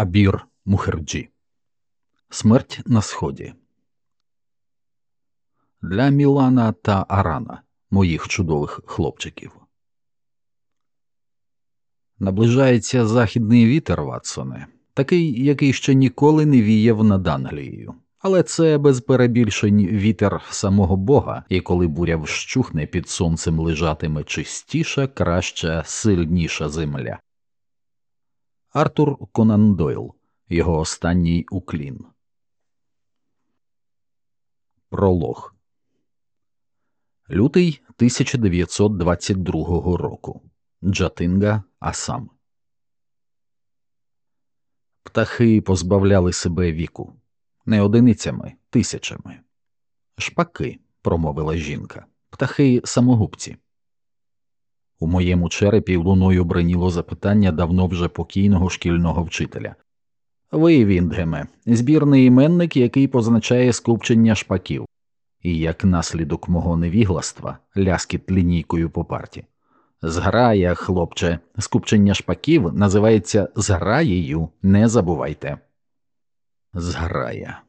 Абір Мухерджі Смерть на сході. Для Мілана та Арана, моїх чудових хлопчиків. Наближається західний вітер, Ватсоне, такий, який ще ніколи не віяв над Англією. Але це без перебільшень вітер самого Бога, і коли буря вщухне під сонцем лежатиме чистіша, краща, сильніша земля. Артур Конан Дойл. Його останній уклін. Пролог Лютий 1922 року. Джатинга Асам. Птахи позбавляли себе віку не одиницями, тисячами. Шпаки, промовила жінка, птахи самогубці. У моєму черепі луною бриніло запитання давно вже покійного шкільного вчителя. Ви, Віндгеме, збірний іменник, який позначає скупчення шпаків, і як наслідок мого невігластва ляскіт лінійкою по парті. Зграя, хлопче, скупчення шпаків називається зграєю, не забувайте. Зграя.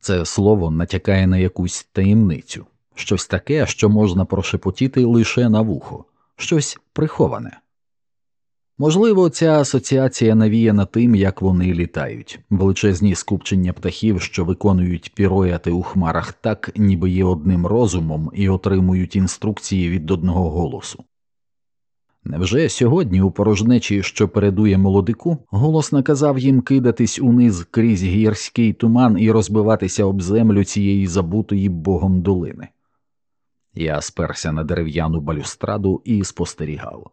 Це слово натякає на якусь таємницю, щось таке, що можна прошепотіти лише на вухо, щось приховане. Можливо, ця асоціація навіяна тим, як вони літають, величезні скупчення птахів, що виконують пірояти у хмарах так, ніби є одним розумом і отримують інструкції від одного голосу. Невже сьогодні у порожнечі, що передує молодику, голос наказав їм кидатись униз крізь гірський туман і розбиватися об землю цієї забутої богом долини? Я сперся на дерев'яну балюстраду і спостерігав.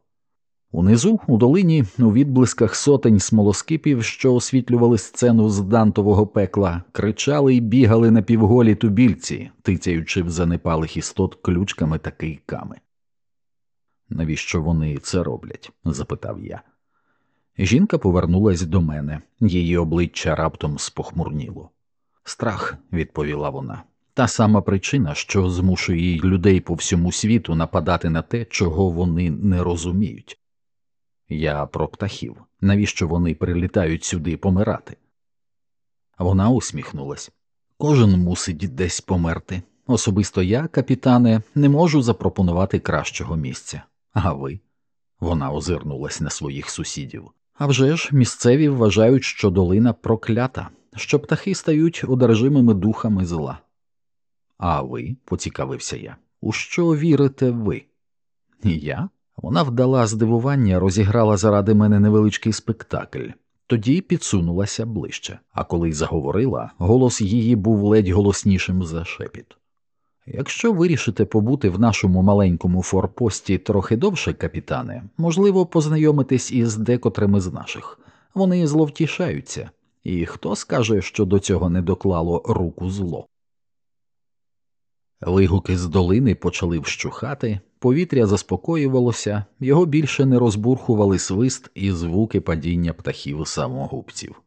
Унизу, у долині, у відблисках сотень смолоскипів, що освітлювали сцену з дантового пекла, кричали й бігали на півголі тубільці, тицяючи в занепалих істот ключками та кийками. Навіщо вони це роблять? запитав я. Жінка повернулась до мене, її обличчя раптом спохмурніло. Страх, відповіла вона, та сама причина, що змушує людей по всьому світу нападати на те, чого вони не розуміють. Я про птахів, навіщо вони прилітають сюди помирати? Вона усміхнулась. Кожен мусить десь померти. Особисто я, капітане, не можу запропонувати кращого місця. А ви? Вона озирнулась на своїх сусідів. А вже ж місцеві вважають, що долина проклята, що птахи стають одержимими духами зла. А ви, поцікавився я, у що вірите ви? Я? Вона вдала здивування, розіграла заради мене невеличкий спектакль, тоді підсунулася ближче, а коли й заговорила, голос її був ледь голоснішим за шепіт. Якщо вирішите побути в нашому маленькому форпості трохи довше, капітане, можливо, познайомитись із декотрими з наших. Вони зловтішаються, і хто скаже, що до цього не доклало руку зло. Вигуки з долини почали вщухати, повітря заспокоювалося, його більше не розбурхували свист і звуки падіння птахів самогубців.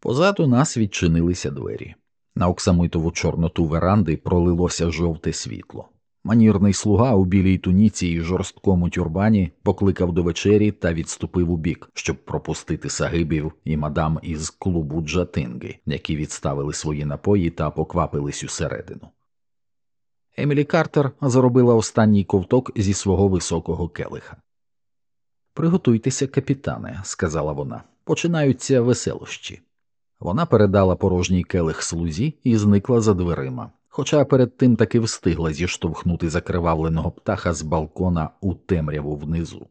Позаду нас відчинилися двері. На оксамитову чорноту веранди пролилося жовте світло. Манірний слуга у білій туніці і жорсткому тюрбані покликав до вечері та відступив у бік, щоб пропустити сагибів і мадам із клубу Джатинги, які відставили свої напої та поквапились усередину. Емілі Картер заробила останній ковток зі свого високого келиха. Приготуйтеся, капітане, сказала вона, починаються веселощі. Вона передала порожній келих слузі і зникла за дверима, хоча перед тим таки встигла зіштовхнути закривавленого птаха з балкона у темряву внизу.